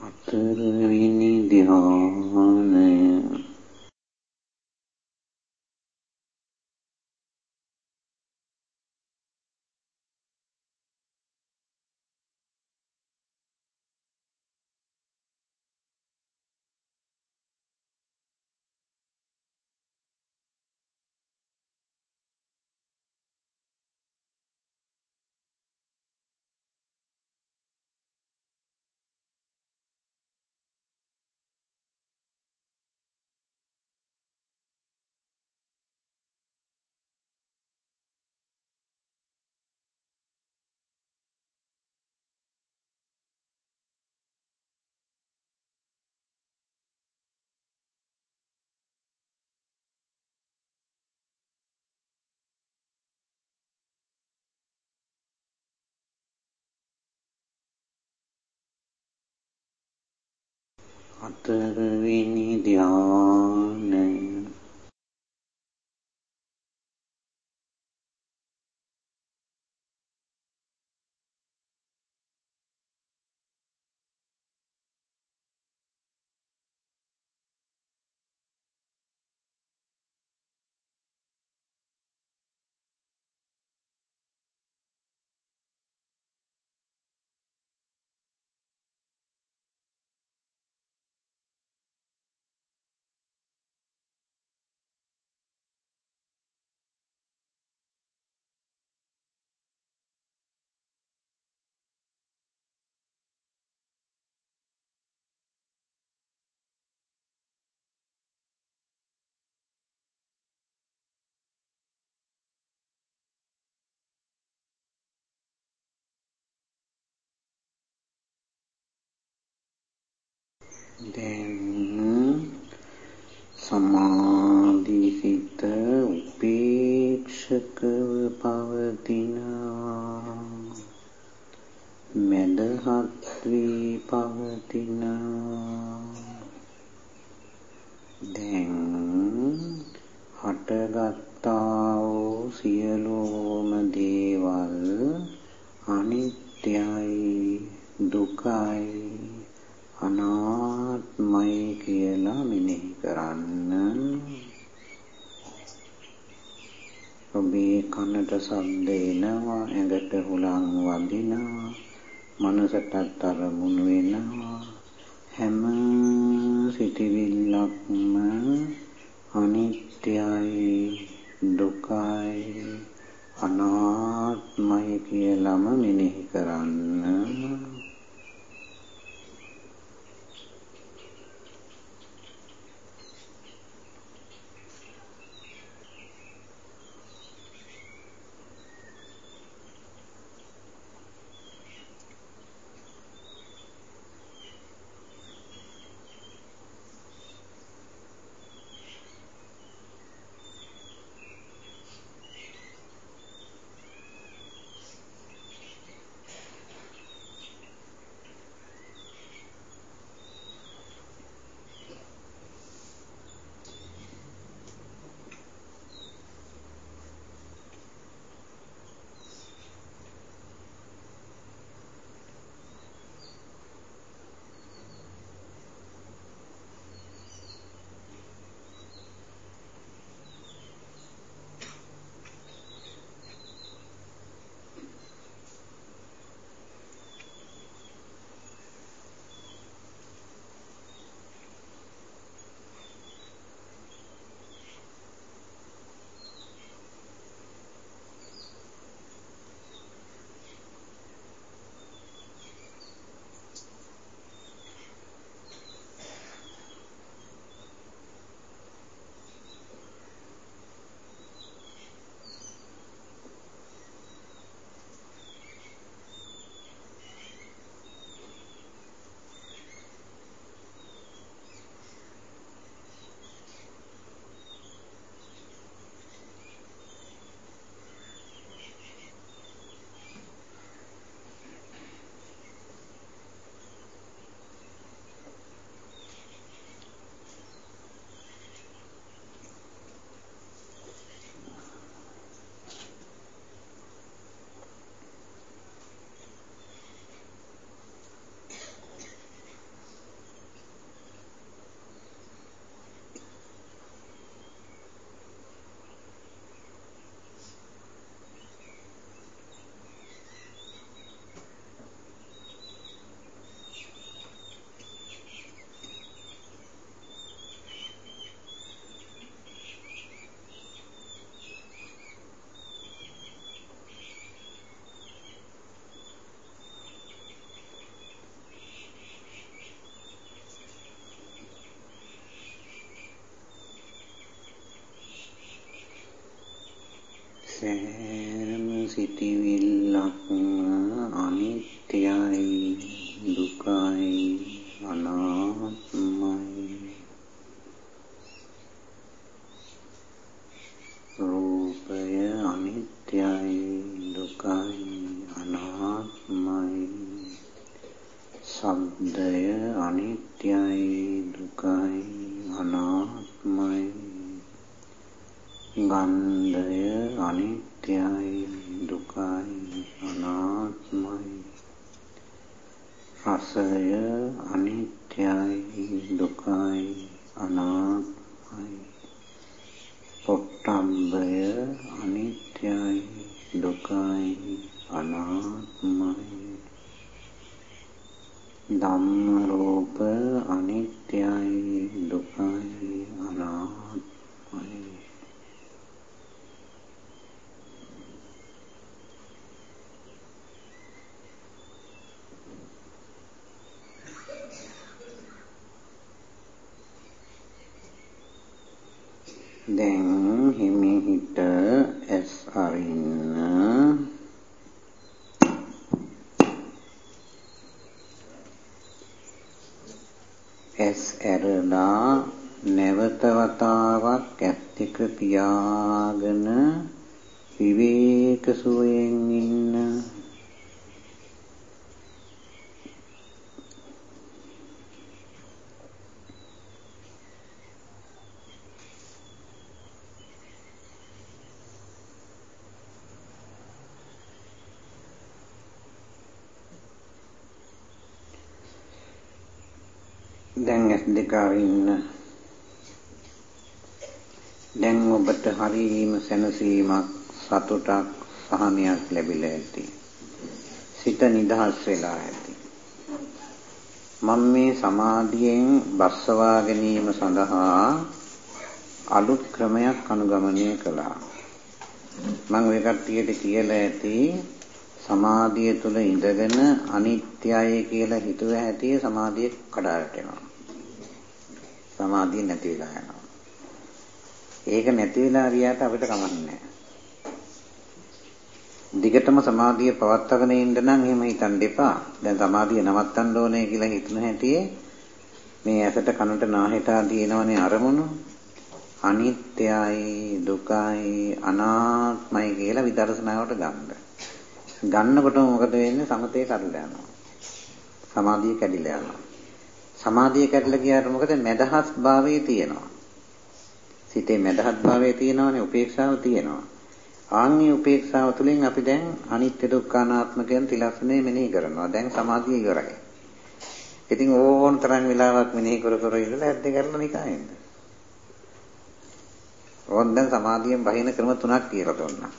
හතරවෙනි ධ්‍යානය හතරවෙනි ධ්‍යානය දැන් සමාධි සිත උපේක්ෂකව පවතිනවා. මදහත් වී පවතිනවා. දැන් හටගත්තා වූ සියලුම දේවල් අනිත්‍යයි දුකයි. අනාත්මයි කියලා මෙනෙහි කරන්න. ඔබේ කනට ශබ්ද එනවා ඇඟට හුලං වදිනවා මනසටත් අරමුණු වෙනවා. හැම සිටිවිල්ලක්ම අනිත්‍යයි දුකයි අනාත්මයි කියලම මෙනෙහි කරන්න. සෑම සිටිවිල්ලක්ම අනිත්‍යයි දුකයි අනාත්මයි රූපය අනිත්‍යයි දුකයි අනාත්මයි ශබ්දය අනිත්‍යයි දුකයි අනාත්මයි ගන්ධය අනිත්‍යයි දුකයි අනාත්මයි රසය අනිත්‍යයි දුකයි අනාත්මයි පොට්ටම්බය අනිත්‍යයි දුකයි අනාත්මයි ධම්ම රූප අනිත්‍යයි දුකයි අනාත්මයි දැන් හිමිහිට ඇස් අරින්න ඇස් ඇරලා නැවත වතාවක් ඇස් දෙක පියාගෙන විවේක සුවයෙන් ඉන්න දැන් ඇස් දෙක අරින්න. දැන් ඔබට හරීම සැනසීමක් සතුටක් සහනයක් ලැබිලා ඇති. සිත නිදහස් වෙලා ඇති. මම මේ සමාධියෙන් බස්සවා ගැනීම සඳහා අලුත් ක්‍රමයක් අනුගමනය කළා. මම ඔය කට්ටියට කියලා ඇති සමාධිය තුල ඉඳගෙන අනිත්‍යයි කියලා හිතුව හැටි සමාධිය කඩා වැටෙනවා. සමාධිය නැති වෙලා යනවා. ඒක නැති වෙලා ගියාට අපිට කමන්නේ දිගටම සමාධිය පවත්වාගෙන ඉන්න නම් එහෙම හිතන්න එපා. දැන් සමාධිය නවත්තන්න ඕනේ කියලා හිතන හැටි මේ ඇසට කනට නාහෙට ආදී එනවනේ අරමුණු අනිත්‍යයි දුකයි අනාත්මයි කියලා විදර්ශනාවට ගන්න. ගන්නකොට මොකද වෙන්නේ? සමතේ කඩලා යනවා. සමාධිය කැඩිලා යනවා. සමාධිය කැඩලා ගියාට මොකද? මදහස් භාවයේ තියෙනවා. සිතේ මදහත් භාවයේ තියෙනවනේ උපේක්ෂාව තියෙනවා. ආන්ගේ උපේක්ෂාව තුළින් අපි දැන් අනිත්‍ය දුක්ඛ අනාත්ම කියන ත්‍රිලක්ෂණය මෙනෙහි කරනවා. දැන් සමාධිය ඉවරයි. ඉතින් ඕන තරම් වෙලාවක් මෙනෙහි කර කර ඉඳලා ඇද්ද කරලා නිකන් ඉන්න. ඕන් දැන් සමාධියෙන් බහින ක්‍රම තුනක් කියලා දුන්නා.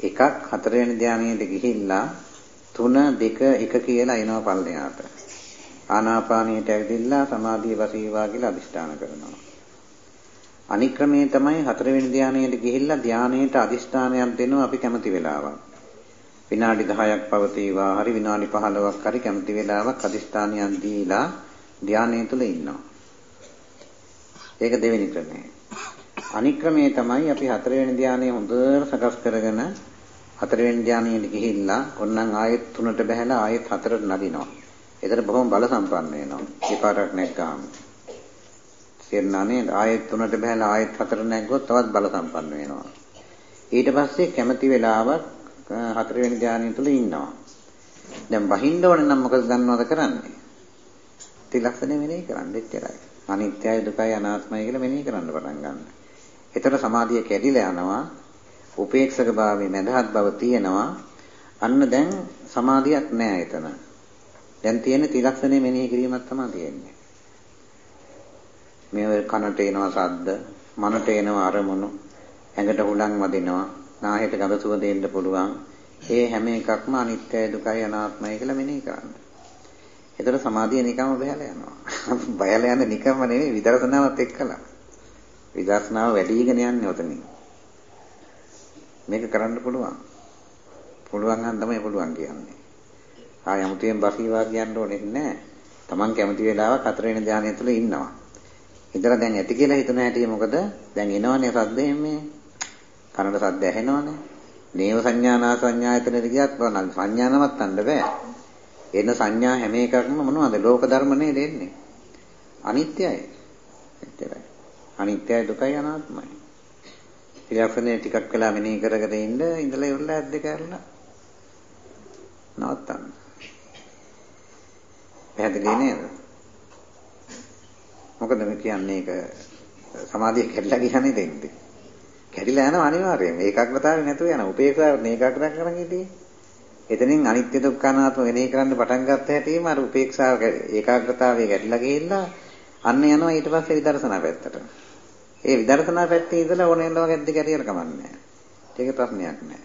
එකක් හතරවෙනි ධානයේට ගිහිල්ලා 3 2 1 කියලා එනවා පල්ලෙහාට. ආනාපානියට ඇවිදilla සමාධිය වසීවා කියලා අදිෂ්ඨාන කරනවා. අනික්‍රමයේ තමයි හතරවෙනි ධානයට ගිහිල්ලා ධානයට අදිෂ්ඨානයක් දෙනවා අපි කැමති වෙලාවක්. විනාඩි 10ක් පවතිවා හරි විනාඩි 15ක් හරි කැමති වෙලාවක් අදිෂ්ඨානයක් දීලා ධානය තුල ඉන්නවා. ඒක දෙවෙනි ක්‍රමය. අනික්‍රමයේ තමයි අපි හතරවෙනි ධානය හොඳට සකස් කරගෙන හතරවෙනි ධානයට ගිහිල්ලා ඔන්නම් ආයෙත් තුනට බහැලා ආයෙත් හතරට නදිනවා. ඒතර බොහොම බල සම්පන්න වෙනවා. විපාරක් නැග්ගාම. තේරුණා නේද? ආයෙත් තුනට බහැලා ආයෙත් හතරට නැග්ගොත් තවත් බල සම්පන්න වෙනවා. ඊට පස්සේ කැමැති වෙලාවක් හතරවෙනි ධානය තුල ඉන්නවා. දැන් බහින්න ඕනේ නම් මොකද දන්නවද කරන්නේ? ත්‍රිලක්ෂණය මෙනෙහි කරන්න එච්චරයි. අනිත්‍යයි දුකයි අනාත්මයි කියලා මෙනෙහි කරන්න පටන් ගන්න. එතකොට සමාධිය කැඩිලා යනවා. උපේක්ෂක භාවයේ මඳහත් බව තියෙනවා. අන්න දැන් සමාධියක් නෑ එතන. දැන් තියෙන ත්‍රිලක්ෂණය මෙනෙහි කිරීමක් තමයි තියෙන්නේ. මේ කනට එනවා ශබ්ද, මනට එනවා අරමුණු, ඇඟට හුලං වදිනවා, නාහයට ගඳ සුව දෙන්න පුළුවන්. ඒ හැම එකක්ම අනිත්‍යයි දුකයි අනාත්මයි කියලා මෙනෙහි කරන්න. ඒතර සමාධිය නිකම්ම බහැලා යනවා. [LAUGHS] බයලා යන්නේ නිකම්ම නෙවෙයි විදර්ශනාවත් එක්කලා. විදර්ශනාව වැඩිගෙන යන්නේ ඔතනින්. මේක කරන්න පුළුවන්. පුළුවන් නම් තමයි පුළුවන් කියන්නේ. ආ යමුතියෙන් බසීවා කියන්න ඕනේ නැහැ. Taman කැමති වෙලාවක හතරවෙනි ධානය තුල ඉන්නවා. ඉතලා දැන් ඇති කියලා හිතන හැටි මොකද? දැන් එනවනේ සද්ද එන්නේ. කනට සද්ද ඇහෙනවනේ. නේව සංඥානා සංඥායතනෙට ගියත් බලන්න සංඥා නවත්තන්න බෑ. එන සංඥා හැම එකක්ම මොනවද? ලෝක ධර්ම නේද එන්නේ. අනිත්‍යයි. එච්චරයි. අනිත්‍යයි දුකයි අනාත්මයි. ත්‍රිලක්ෂණේ ටිකක් වෙලා මෙනෙහි කර කර ඉන්න ඉඳලා ඉවරලා ඇද්ද කරලා නවත්තන්න. පැහැදිලි නේද? මොකද මේ කියන්නේ ඒක සමාධිය කැඩලා කියන්නේ දෙන්නේ. කැඩිලා යනවා අනිවාර්යයෙන්. ඒකාග්‍රතාවය නැතුව යනවා. උපේක්ෂාව ඒකාග්‍රතාව කරන් ඉදී. එතනින් අනිත්‍ය දුක්ඛ අනාත්ම වෙනේ කරන්න පටන් ගත්ත හැටිම අර උපේක්ෂාව ඒකාග්‍රතාවය කැඩිලා ගිහිල්ලා අන්න යනවා ඊට පස්සේ විදර්ශනා පැත්තට. ඒ විදර්ශනා පැත්තේ ඉඳලා ඕනෙල්ලව ගැද්ද කැරියර කමන්නේ. ඒක ප්‍රශ්නයක් නෑ.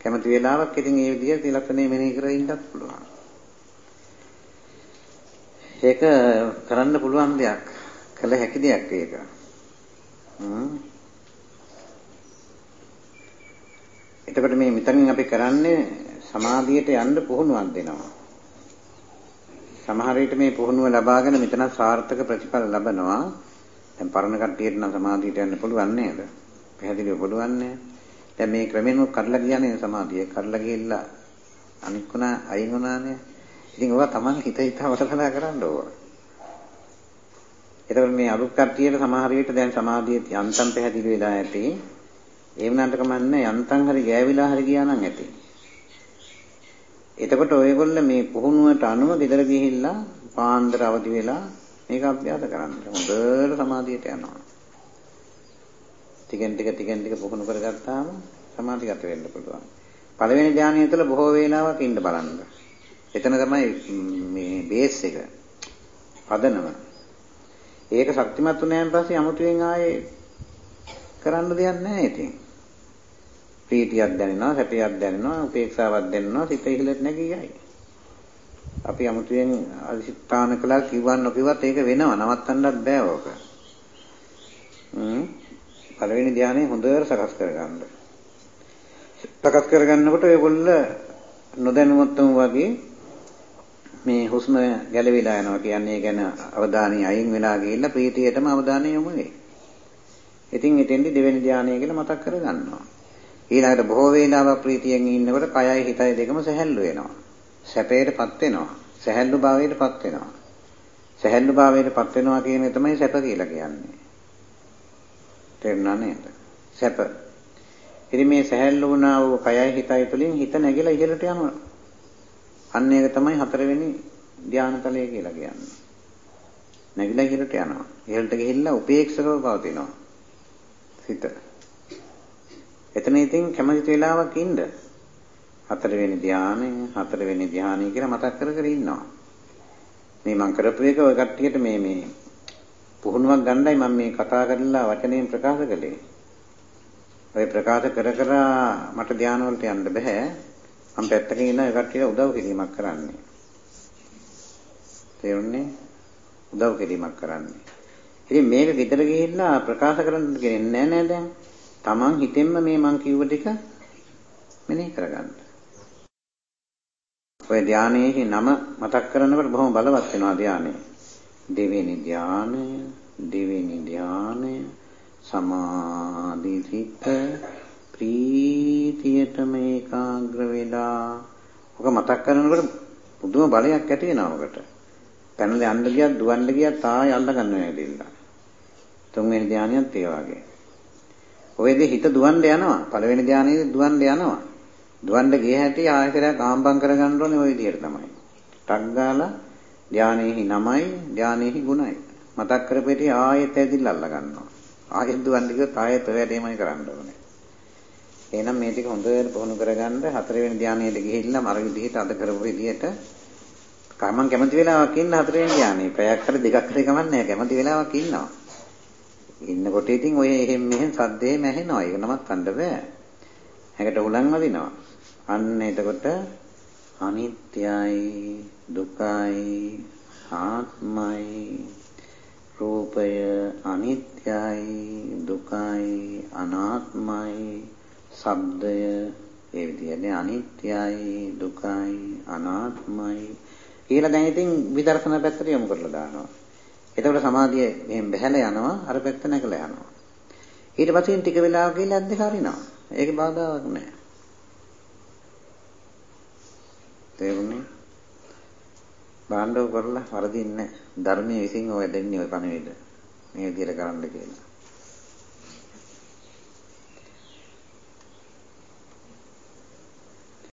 කැමති වෙලාවක් ඉතින් ඒ විදිහට ඉලක්කනේ මෙනෙහි කර ඉන්නත් පුළුවන්. ඒක කරන්න පුළුවන් දෙයක්. කළ හැකි දෙයක් ඒක. එතකොට මේ මෙතනින් අපි කරන්නේ සමාධියට යන්න පුහුණුවක් දෙනවා. සමහර විට මේ පුහුණුව ලබාගෙන මෙතන සාර්ථක ප්‍රතිඵල ලබනවා. දැන් පරණ කට්ටියට නම් සමාධියට යන්න පුළුවන් නේද? පැහැදිලිව පුළුවන් නේද? දැන් මේ ක්‍රමෙන් කඩලා ගියානේ සමාධිය. කඩලා ගිහිල්ලා අනිකුණා අයින් වුණානේ. ඉතින් ඔවා Taman හිත හිත වටකලා කරන්න ඕන. එතකොට මේ අලුත් කට්ටියට සමහර විට දැන් සමාධියේ යන්තම් පැහැදිලි වෙලා ඇති. ඒ වුණාට කමන්නේ යන්තම් හරි ගෑවිලා හරි ගියා නම් ඇති. එතකොට ඔයගොල්ල මේ පුහුණුවට අනුව ගෙදර ගිහිල්ලා පාන්දර අවදි වෙලා මේක අභ්‍යාස කරන්න. හොඳට සමාධියට යනවා. ටිකෙන් ටික ටිකෙන් ටික පුහුණු කරගත්තාම සමාධිගත වෙන්න පුළුවන්. පළවෙනි ධානය තුළ බොහෝ වේලාවක් ඉන්න බලන්න. එතන තමයි මේ බේස් එක පදනම. ඒක ශක්තිමත් වුණාන් පස්සේ අමුතුවෙන් ආයේ කරන්න දෙයක් නැහැ ඉතින්. ප්‍රීතියක් දැනෙනවා, සැපයක් දැනෙනවා, උපේක්ෂාවක් දැනෙනවා, සිත ඉහළට නැගියයි. අපි අමුතුවෙන් අදිස්ථාන කළා කිව්වන් නොකිව්වත් ඒක වෙනවා. නවත්තන්නත් බෑ ඕක. හ්ම්. පළවෙනි ධානයේ හොඳට සකස් කරගන්න. සකස් කරගන්නකොට ඔයගොල්ල නොදැනුවත්වම වගේ මේ හුස්ම ගැලවිලා යනවා කියන්නේ ගැන අවධානය අයින් වෙලා ගිහිල්ලා ප්‍රීතියටම අවධානය යොමු වෙයි. ඉතින් එතෙන්දි දෙවෙනි ධානය කියලා මතක් කරගන්නවා. ඊළඟට බොහෝ වේලාවක් ප්‍රීතියෙන් ඉන්නකොට කයයි හිතයි දෙකම සැහැල්ලු වෙනවා. සැපයටපත් වෙනවා. සැහැල්ලු භාවයටපත් වෙනවා. සැහැල්ලු භාවයටපත් වෙනවා කියන එක තමයි සැප කියලා කියන්නේ. තේරුණා නේද? සැප. ඉතින් මේ සැහැල්ලු වුණා වූ කයයි හිතයි තුළින් හිත නැගිලා ඉහළට යනවා. අන්න ඒක තමයි හතරවෙනි ධානතලය කියලා කියන්නේ. නැගිලා ඉහළට යනවා. ඉහළට ගිහිල්ලා උපේක්ෂකව පවතිනවා. සිත. එතන ඉතින් කැමති වෙලාවක් ඉන්න. හතරවෙනි ධානය, හතරවෙනි ධානය කියලා මතක් කර කර ඉන්නවා. මේ මම කරපු එක ඔය කට්ටියට මේ මේ පුහුණුවක් ගන්නයි මම මේ කතා කරලා වචනයෙන් ප්‍රකාශ කළේ. ඔය ප්‍රකාශ කර කර මට ධාන වලට යන්න බෑ. මම පැත්තක ඉන්න ඔය කට්ටියට උදව් කිරීමක් කරන්නේ. තේරුණේ? උදව් කිරීමක් කරන්නේ. ඉතින් මේක ගෙදර ගිහිල්ලා ප්‍රකාශ කරන්න කෙනෙක් නෑ නෑ දැන්. Taman හිතෙන්ම මේ මං කිව්ව ටික මෙනෙහි කරගන්න. ඔය ධානයේ නම මතක් කරනකොට බොහොම බලවත් වෙනවා ධානය. දෙවෙනි ධානය, දෙවෙනි ධානය, සමාධිසිත ප්‍රීතියටම ඒකාග්‍ර වෙලා ඔක මතක් කරනකොට පුදුම බලයක් ඇති වෙනවා ඔකට. පැනලා යන්න ගියත් දුවන්න ගියත් ආයෙ අල්ල ගන්නවා ඇදෙන්න. තුන්වෙනි ධානයත් ඒ වගේ. ඔයදී හිත දුවන්න යනවා. පළවෙනි ධානයේදී දුවන්න යනවා. දුවන්න ගිය හැටි ආයතරයක් ආම්බම් කරගන්න ඕනේ ওই විදිහට තමයි. ටක් ගාලා ධානයේහි නමයි ධානයේහි ගුණයි. මතක් කරපෙටි ආයෙත් ඇදිලා අල්ල ගන්නවා. ආයෙත් දුවන්න ගියොත් ආයෙත් ඔය වැඩේමයි කරන්න ඕනේ. එහෙනම් මේ ටික හොඳට පුහුණු කරගන්න හතරවෙනි ධානයේට ගිහිල්ලා මර විදිහට අද කරපු විදිහට කමං කැමති වෙලාවක් ඉන්න හතරවෙනි ධානයේ පැයක් හරි දෙකක් හරි කමන්නේ කැමති වෙලාවක් ඉන්නවා. ඉන්නකොට ඉතින් ඔය එහෙම මෙහෙම සද්දේම ඇහෙනවා. ඒක නමත්තන්න බෑ. හැකට උලන් වදිනවා. අන්න එතකොට අනිත්‍යයි දුකයි ආත්මයි රූපය අනිත්‍යයි දුකයි අනාත්මයි ශබ්දය ඒ විදිහනේ අනිත්‍යයි දුකයි අනාත්මයි කියලා දැන් ඉතින් විදර්ශනා පැත්තට යොමු කරලා දානවා. එතකොට සමාධිය මෙහෙන් බැහැලා යනවා අර පැත්ත නැගලා යනවා. ඊට පස්සේ ටික වෙලාවක ගිහලා අද්ද හරිනවා. ඒකේ බාධාවක් නැහැ. තේරුණේ? බාණ්ඩව කරලා වරදින්නේ ධර්මයේ විසින් ඔය දෙන්නේ ඔය පණිවිඩ. මේ විදිහට කරන්න කියලා.